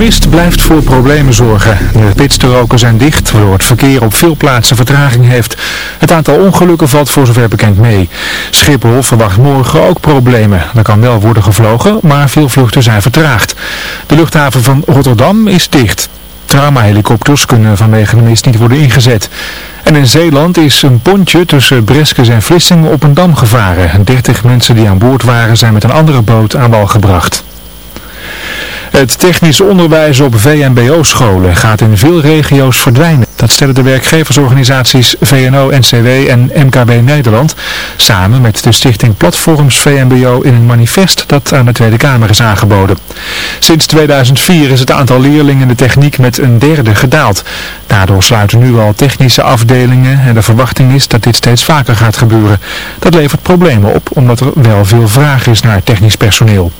mist blijft voor problemen zorgen. De pitsteroken zijn dicht, waardoor het verkeer op veel plaatsen vertraging heeft. Het aantal ongelukken valt voor zover bekend mee. Schiphol verwacht morgen ook problemen. Er kan wel worden gevlogen, maar veel vluchten zijn vertraagd. De luchthaven van Rotterdam is dicht. Traumahelikopters kunnen vanwege de mist niet worden ingezet. En in Zeeland is een pontje tussen Breskes en Vlissingen op een dam gevaren. 30 mensen die aan boord waren zijn met een andere boot aan wal gebracht. Het technisch onderwijs op VMBO-scholen gaat in veel regio's verdwijnen. Dat stellen de werkgeversorganisaties VNO-NCW en MKB Nederland samen met de stichting Platforms VMBO in een manifest dat aan de Tweede Kamer is aangeboden. Sinds 2004 is het aantal leerlingen in de techniek met een derde gedaald. Daardoor sluiten nu al technische afdelingen en de verwachting is dat dit steeds vaker gaat gebeuren. Dat levert problemen op omdat er wel veel vraag is naar technisch personeel.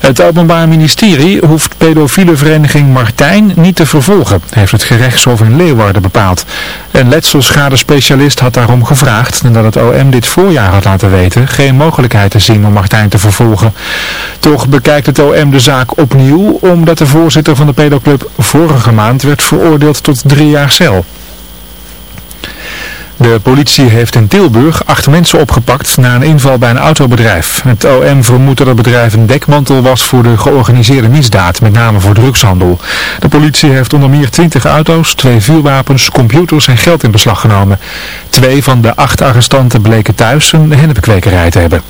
Het Openbaar Ministerie hoeft pedofiele vereniging Martijn niet te vervolgen, heeft het gerechtshof in Leeuwarden bepaald. Een letselschadespecialist had daarom gevraagd, nadat het OM dit voorjaar had laten weten, geen mogelijkheid te zien om Martijn te vervolgen. Toch bekijkt het OM de zaak opnieuw, omdat de voorzitter van de pedoclub vorige maand werd veroordeeld tot drie jaar cel. De politie heeft in Tilburg acht mensen opgepakt na een inval bij een autobedrijf. Het OM vermoedt dat het bedrijf een dekmantel was voor de georganiseerde misdaad, met name voor drugshandel. De politie heeft onder meer 20 auto's, twee vuurwapens, computers en geld in beslag genomen. Twee van de acht arrestanten bleken thuis een hennepkwekerij te hebben.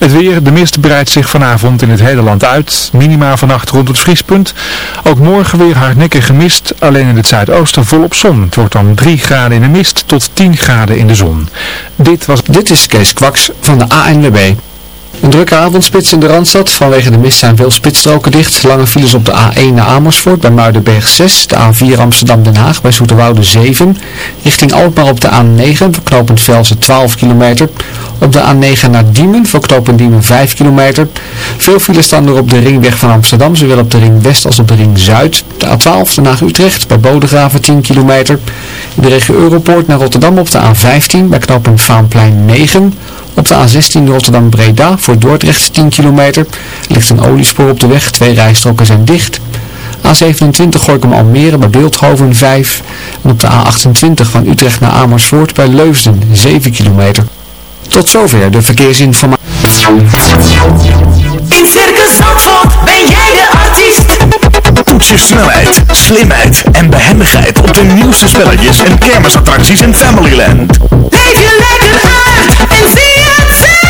Het weer, de mist breidt zich vanavond in het hele land uit. Minima vannacht rond het vriespunt. Ook morgen weer hardnekkige mist, alleen in het zuidoosten volop zon. Het wordt dan 3 graden in de mist tot 10 graden in de zon. Dit, was... Dit is Kees Kwaks van de ANWB. Een drukke avondspits in de Randstad. Vanwege de mist zijn veel spitsstroken dicht. Lange files op de A1 naar Amersfoort bij Muidenberg 6. De A4 Amsterdam-Den Haag bij Zoeterwoude 7. Richting Alkmaar op de A9 voor knooppunt Velsen 12 kilometer. Op de A9 naar Diemen voor knooppunt Diemen 5 kilometer. Veel files staan er op de ringweg van Amsterdam. Zowel op de ring West als op de ring Zuid. De A12 Den Haag-Utrecht bij Bodegraven 10 kilometer. In de regio Europoort naar Rotterdam op de A15 bij knooppunt Vaanplein 9. Op de A16 Rotterdam-Breda voor Dordrecht 10 kilometer. Er ligt een oliespoor op de weg, twee rijstroken zijn dicht. A27 Gorkum Almere bij Beeldhoven 5. En op de A28 van Utrecht naar Amersfoort bij Leusden 7 kilometer. Tot zover de verkeersinformatie. In Circus Zandvoort ben jij de artiest. Toets je snelheid, slimheid en behendigheid op de nieuwste spelletjes en kermisattracties in Familyland. Leef je lekker uit en zie het zelf.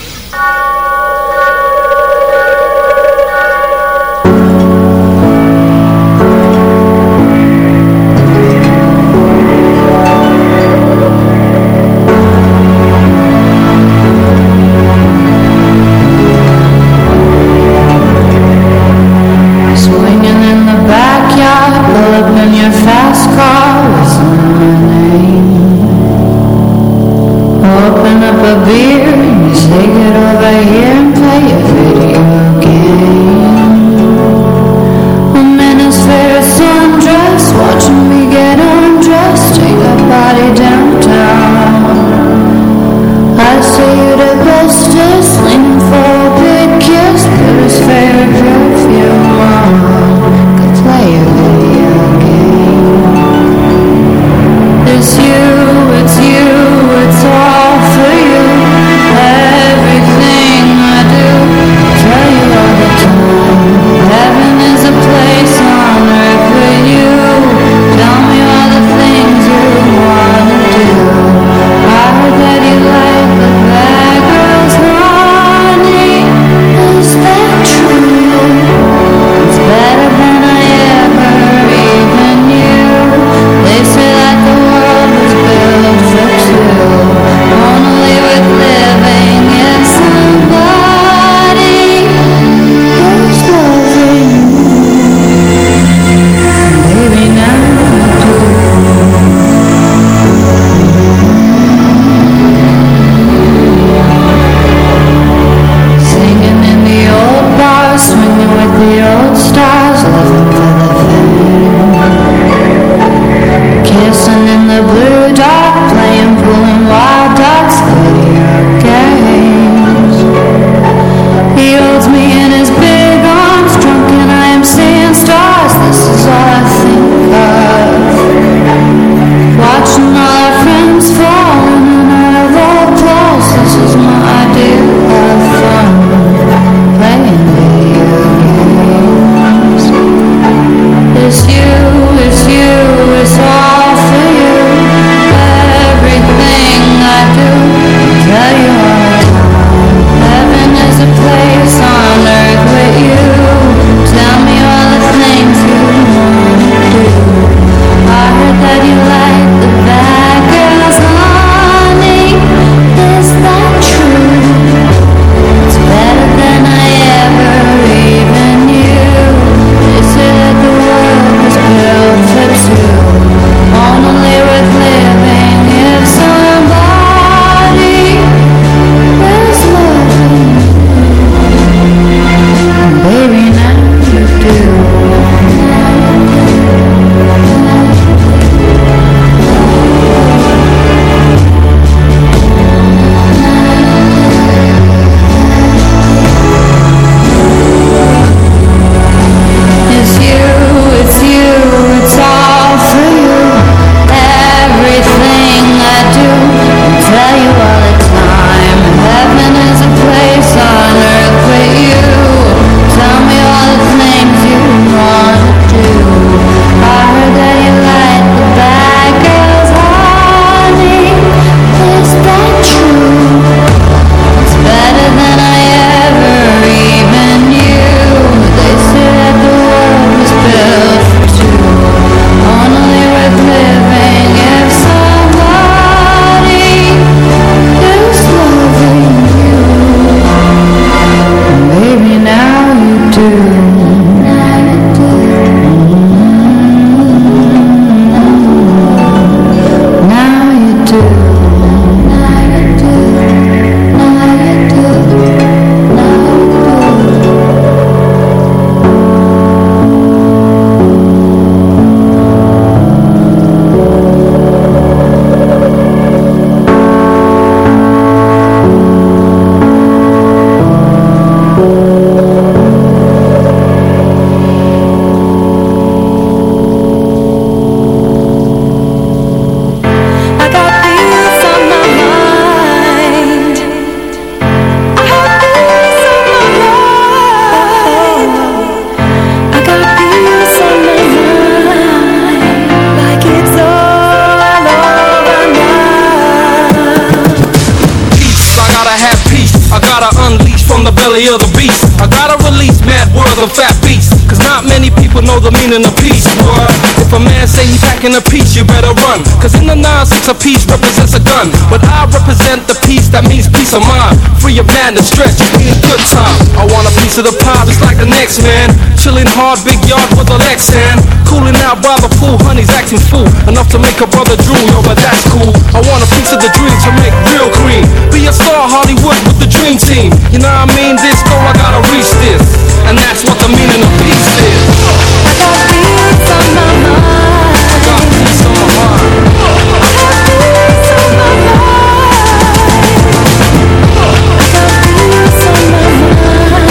belly of the beast. I gotta release mad words of fat not many people know the meaning of peace, boy. If a man say he's packing a piece, you better run. Cause in the nonsense, a piece represents a gun. But I represent the peace that means peace of mind. Free of you need a good time. I want a piece of the pie just like the next man. Chilling hard, big yard with a Lexan. Cooling out by the pool, honey's acting fool. Enough to make a brother drool, yo, but that's cool. I want a piece of the dream to make real cream. Be a star, Hollywood with the dream team. You know what I mean? This go, I gotta reach this. And that's what the meaning of peace is. I got peace on my mind. I got peace on my mind. I got peace on my mind. I got peace on my mind,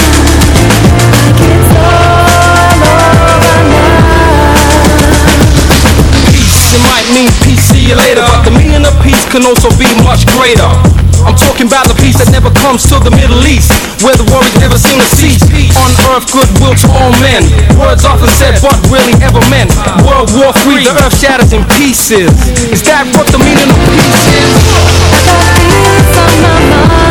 like it's all over now. Peace, it mean peace, see you later. But the meaning of peace can also be much greater. Talking about the peace that never comes to the Middle East, where the warriors never seem to cease. On earth, goodwill to all men. Words often said, but really ever meant. World War III, the earth shatters in pieces. Is that what the meaning of peace is? I got peace on my mind.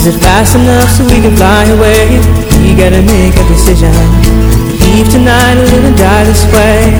Is it fast enough so we can fly away? You gotta make a decision Leave tonight or live and die this way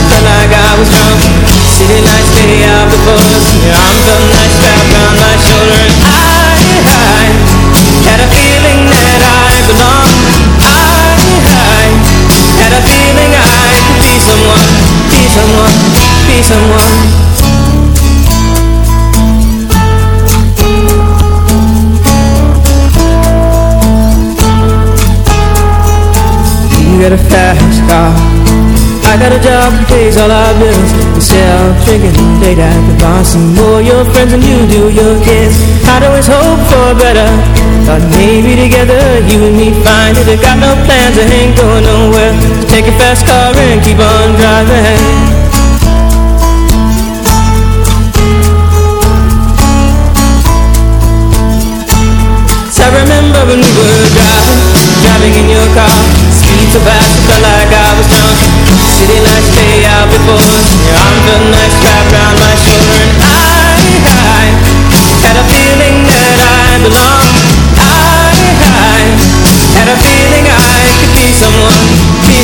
My shoulder. And I, had a feeling that I, I had a feeling I could be someone Be someone, be someone. You got a fast car. I got a job that pays all our bills Sell drinking late at the bar See more your friends than you do your kids I'd always hope for better Thought maybe together you and me find it I got no plans, I ain't going nowhere. So take a fast car and keep on driving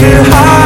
So hard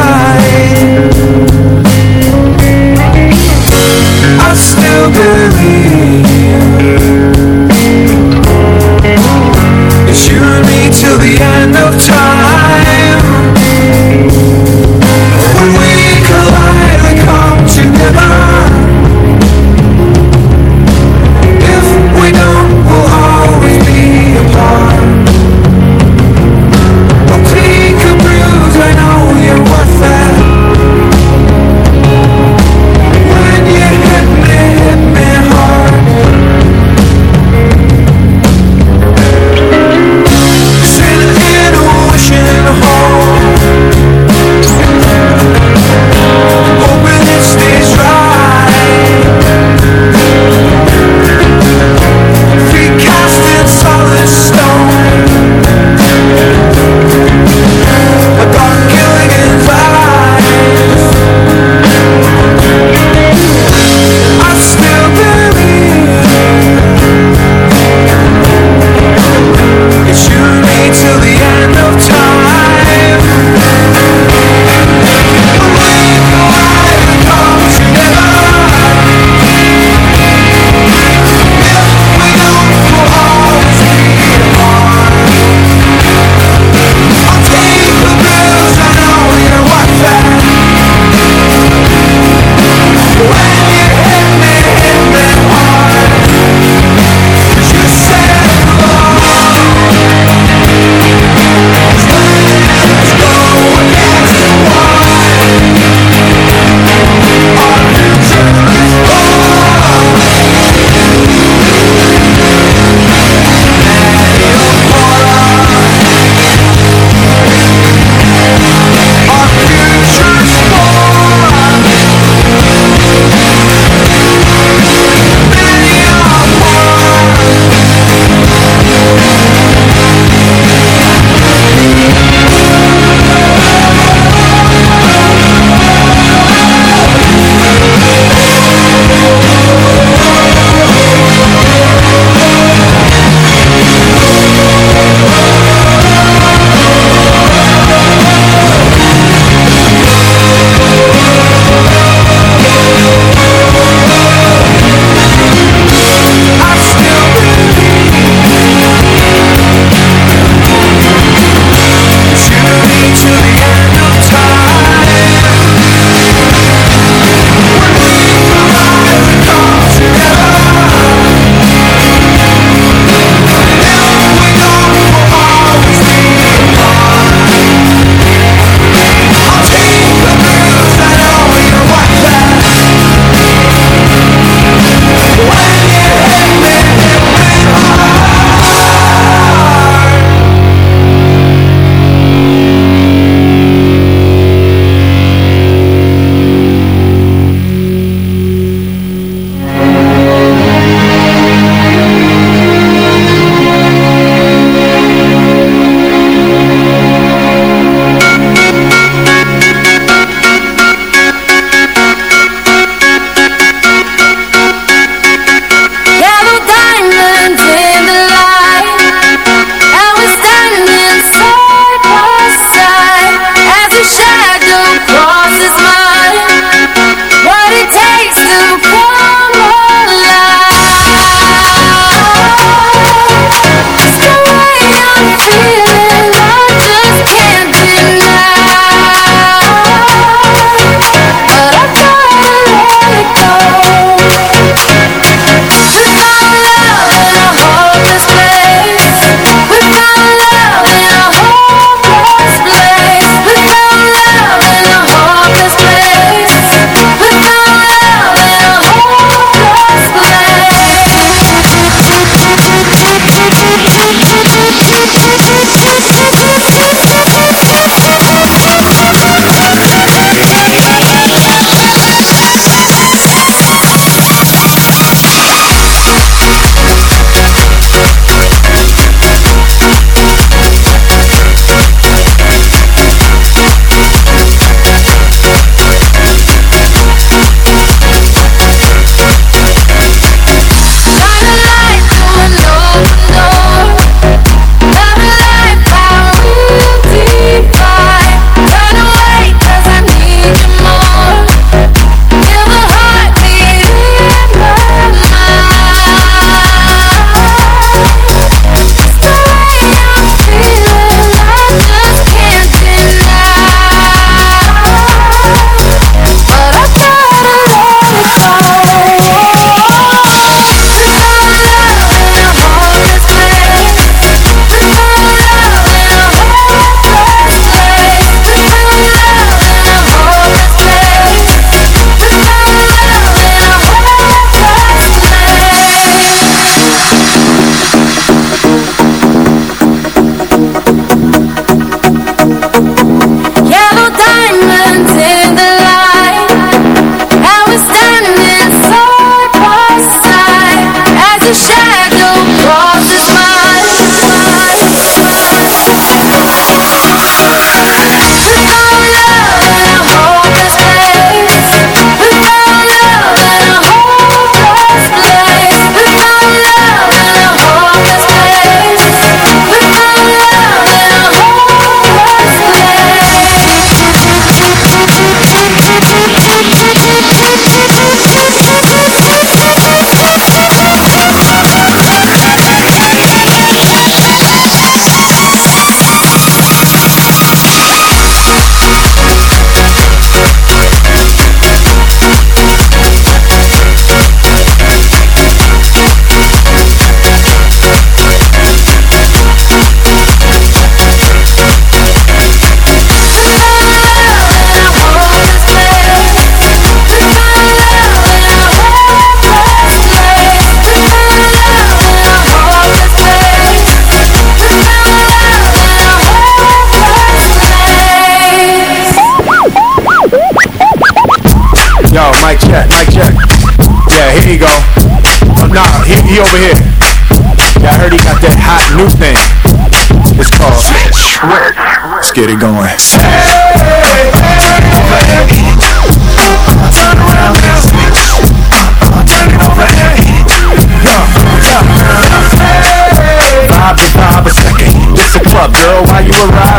he, over here. Yeah, I heard he got that hot new thing. It's called Switch. Let's get it going. Turn around now, switch. Turn it over here. Yeah, yeah. Vibe to vibe a second. This a club, girl, while you arrive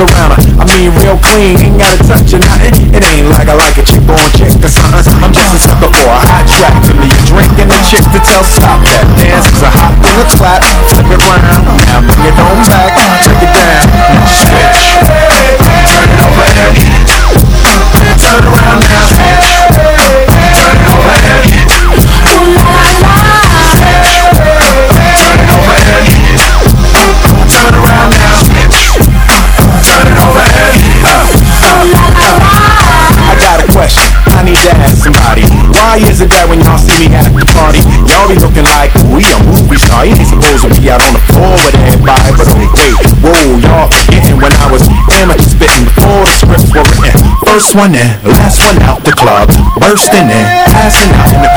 around her. I mean, real clean, ain't gotta touch or nothing. It ain't like I like a chick on chick or something. I'm just a sucker for a hot track. To me, a drink and a chick to tell stop that. Dance is a hot thing to clap. Flip it round, now bring it on back. Why is it that when y'all see me at the party, y'all be looking like oh, we a movie star? Ain't supposed to be out on the floor with everybody, but oh, wait, whoa, y'all forgetting when I was amateur spitting before the scripts were written. First one in, last one out the club, bursting in, passing out in the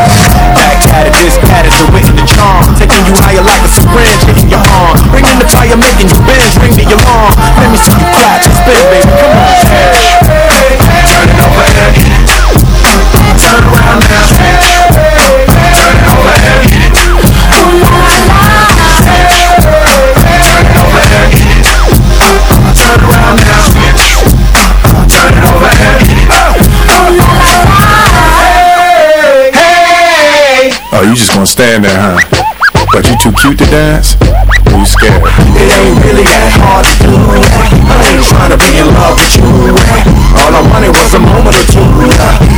Back at it, this cat is the wit and the charm, taking you higher like a syringe hitting your arm, bringing the fire, making you bend, ring the alarm. Let me see you clap and spin, baby, come on. It over here. Turn it over Oh, you just gonna stand there, huh? But you too cute to dance? You scared? It ain't really that hard to do. I ain't trying to be in love with you. All I wanted was a moment or two.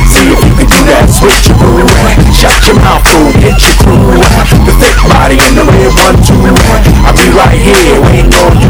See if you can do that switch your switcheroo. Shut your mouth, fool, get your crew. The thick body and the red one. I'll be right here waiting on you.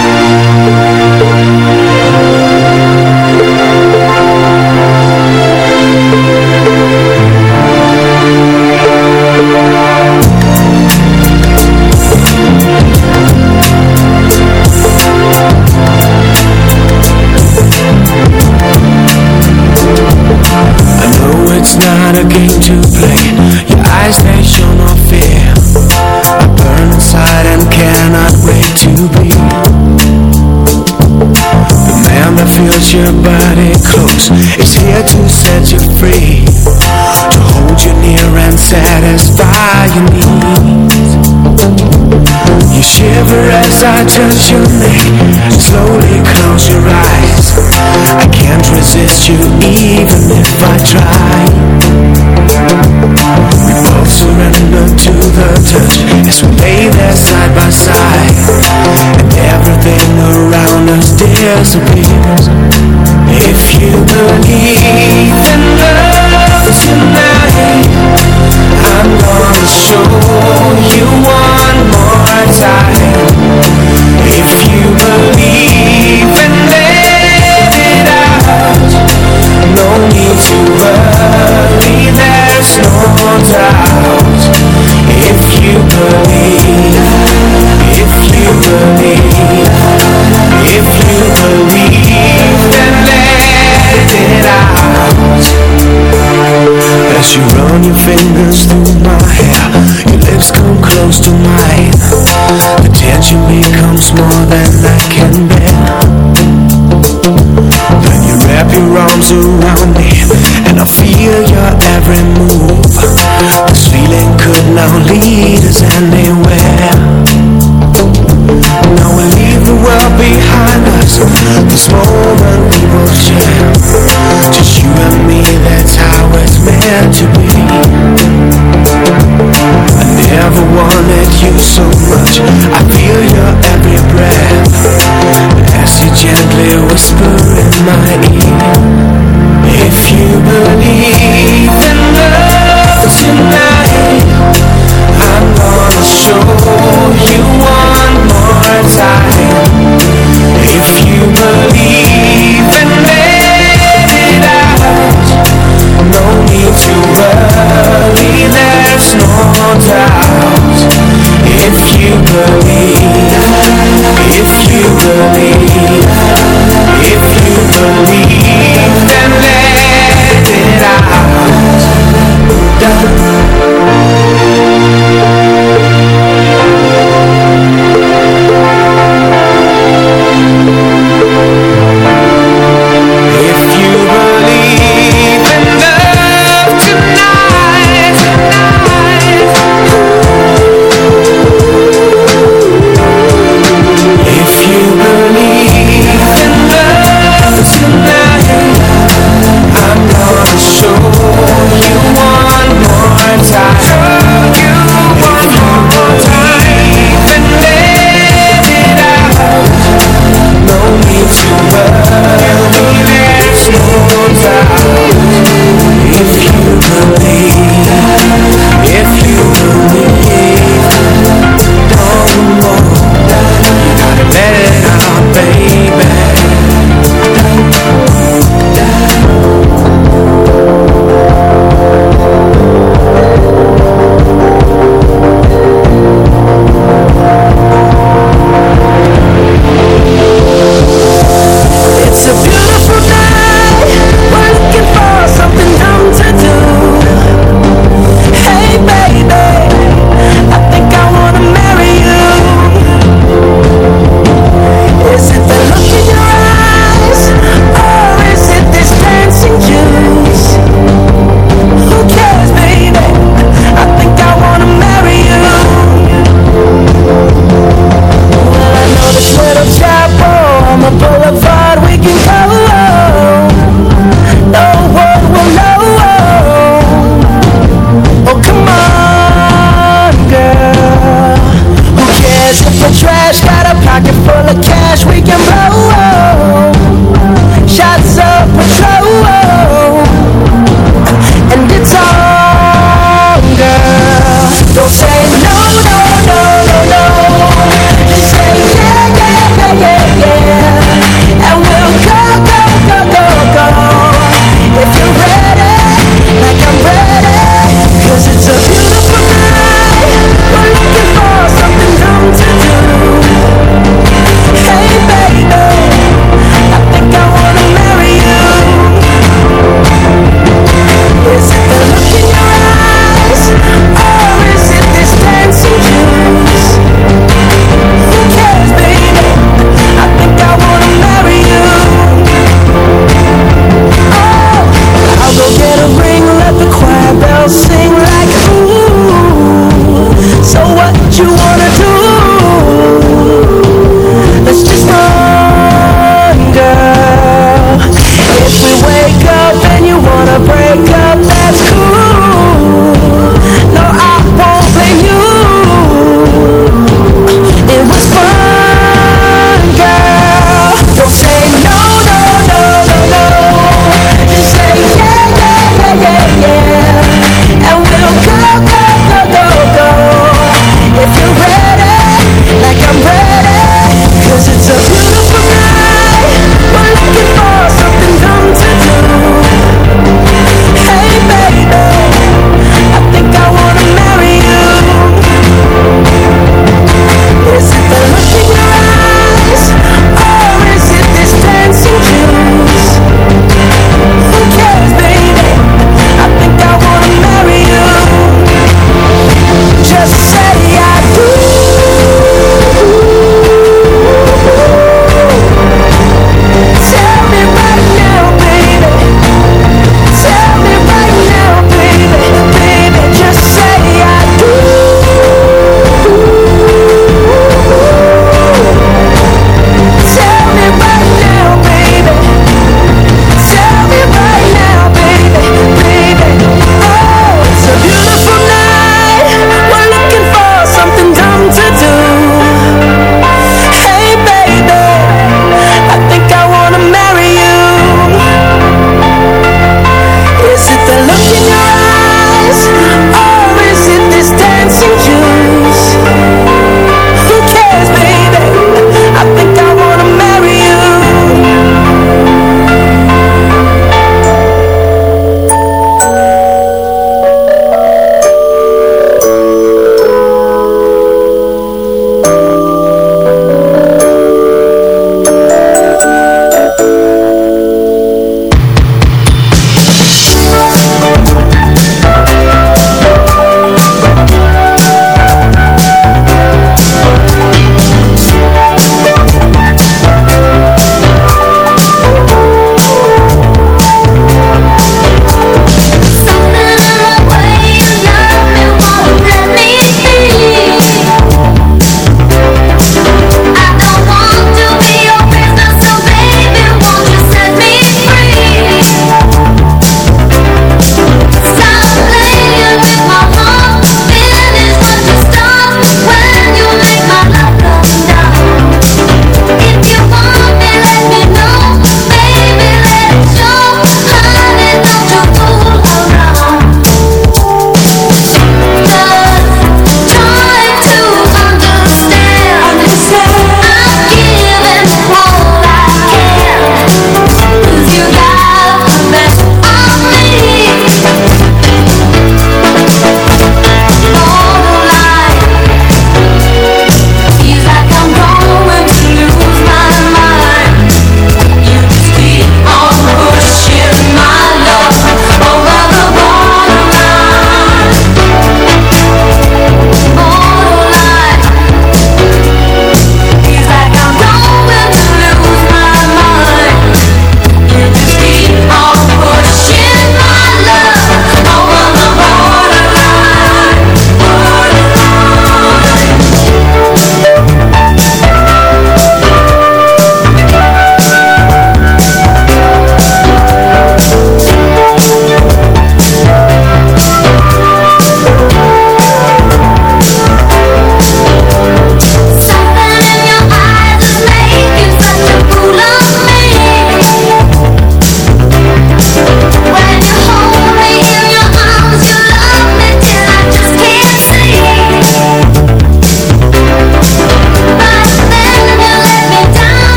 Your body close. Is here to set you free To hold you near and satisfy your needs. You shiver as I touch your neck. Slowly close your eyes. I can't resist you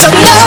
tonight.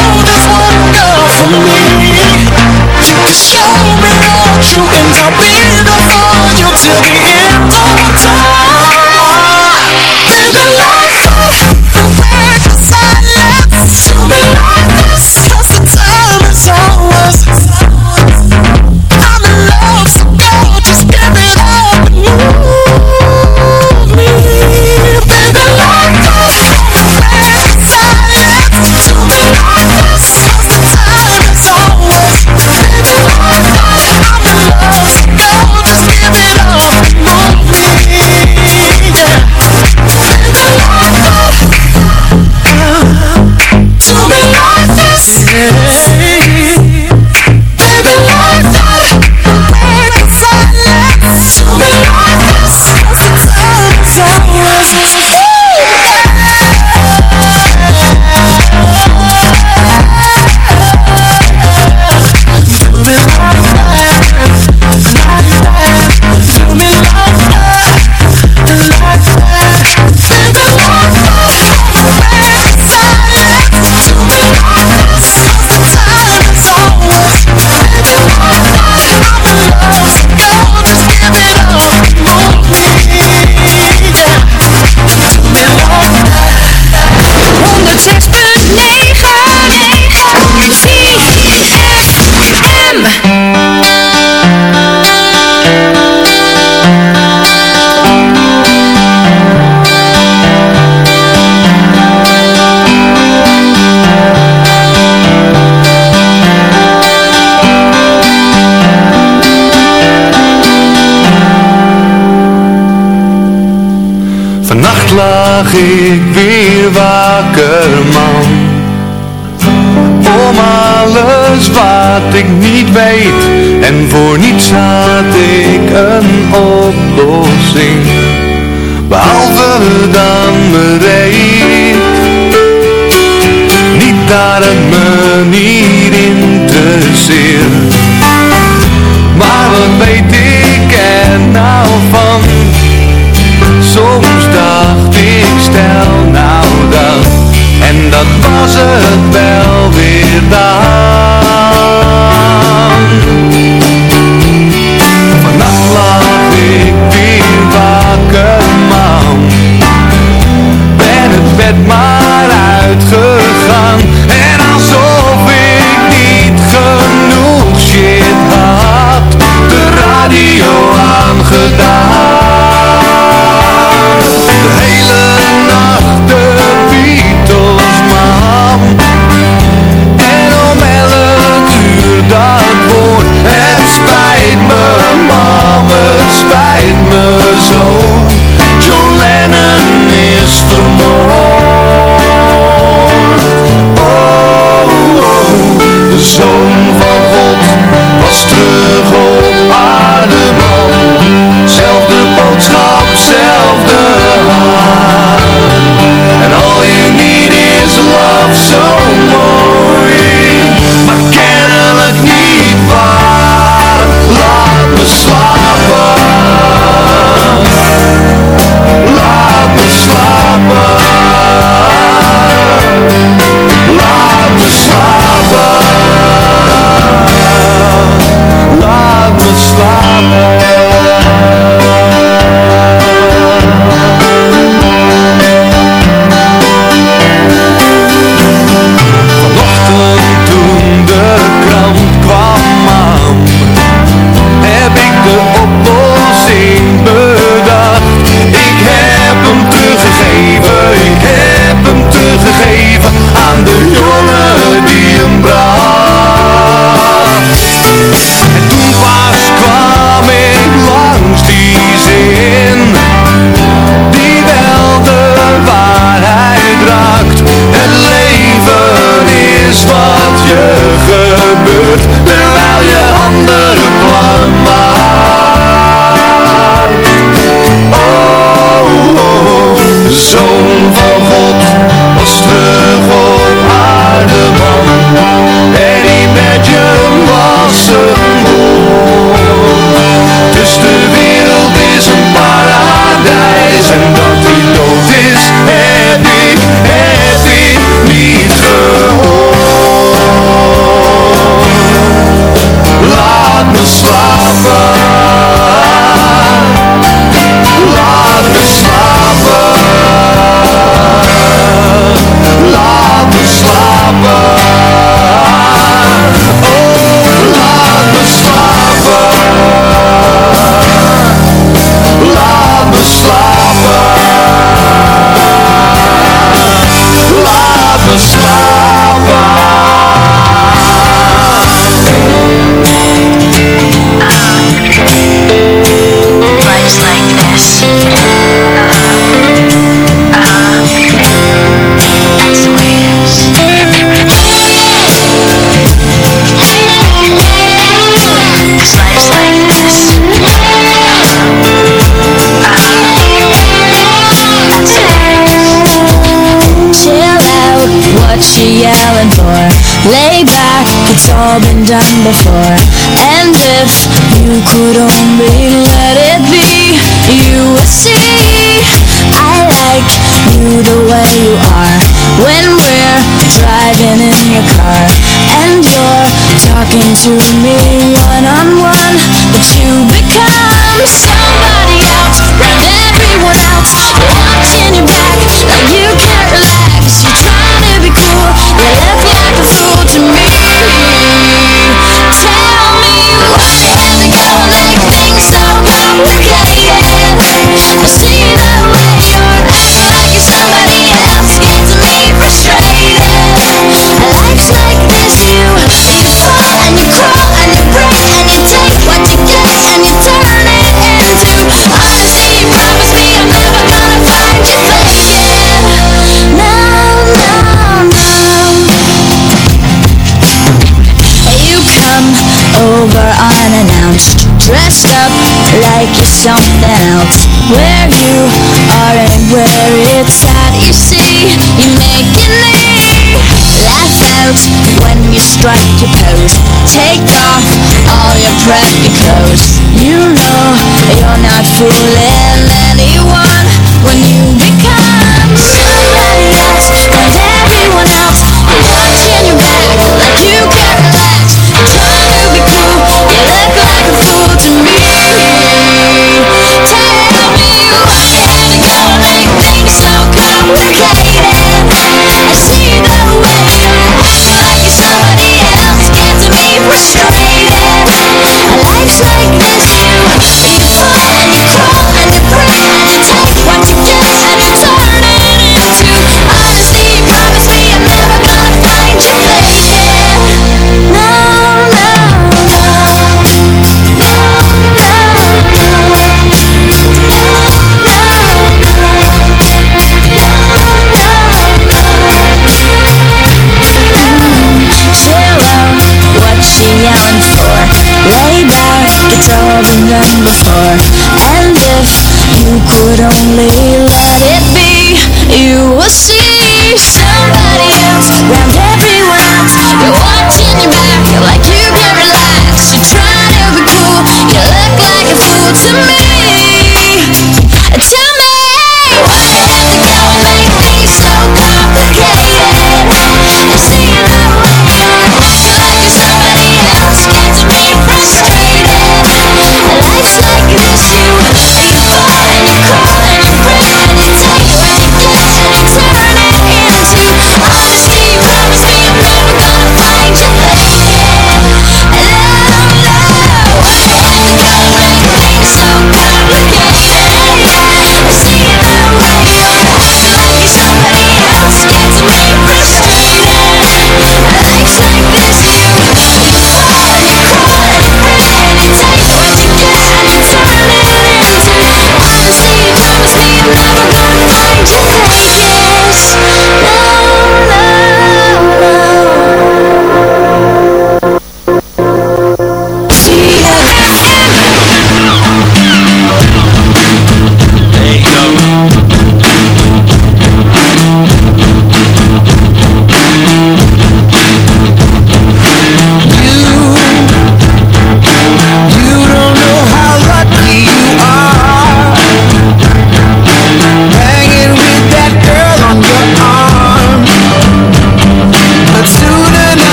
ik weer wakker man? Om alles wat ik niet weet En voor niets had ik een oplossing. Behalve dan bereid Niet naar een manier interesseert Maar wat weet ik er nou van? Soms dacht stel nou dat, en dat was het wel weer dan. Vannacht lag ik weer wakker man, ben het bed maar uitgegaan. spijt me zo, John Lennon is vermoord. Oh, oh, de zoon van God was terug op aarde, man. Zelfde boodschap.